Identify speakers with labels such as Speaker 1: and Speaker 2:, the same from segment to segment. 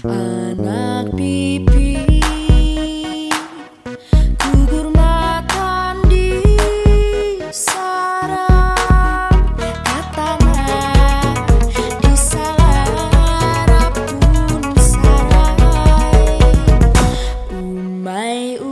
Speaker 1: Anak pipi Gugur matan di sarang Katanya di sarap pun sarai. Umai, umai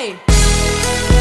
Speaker 1: vai!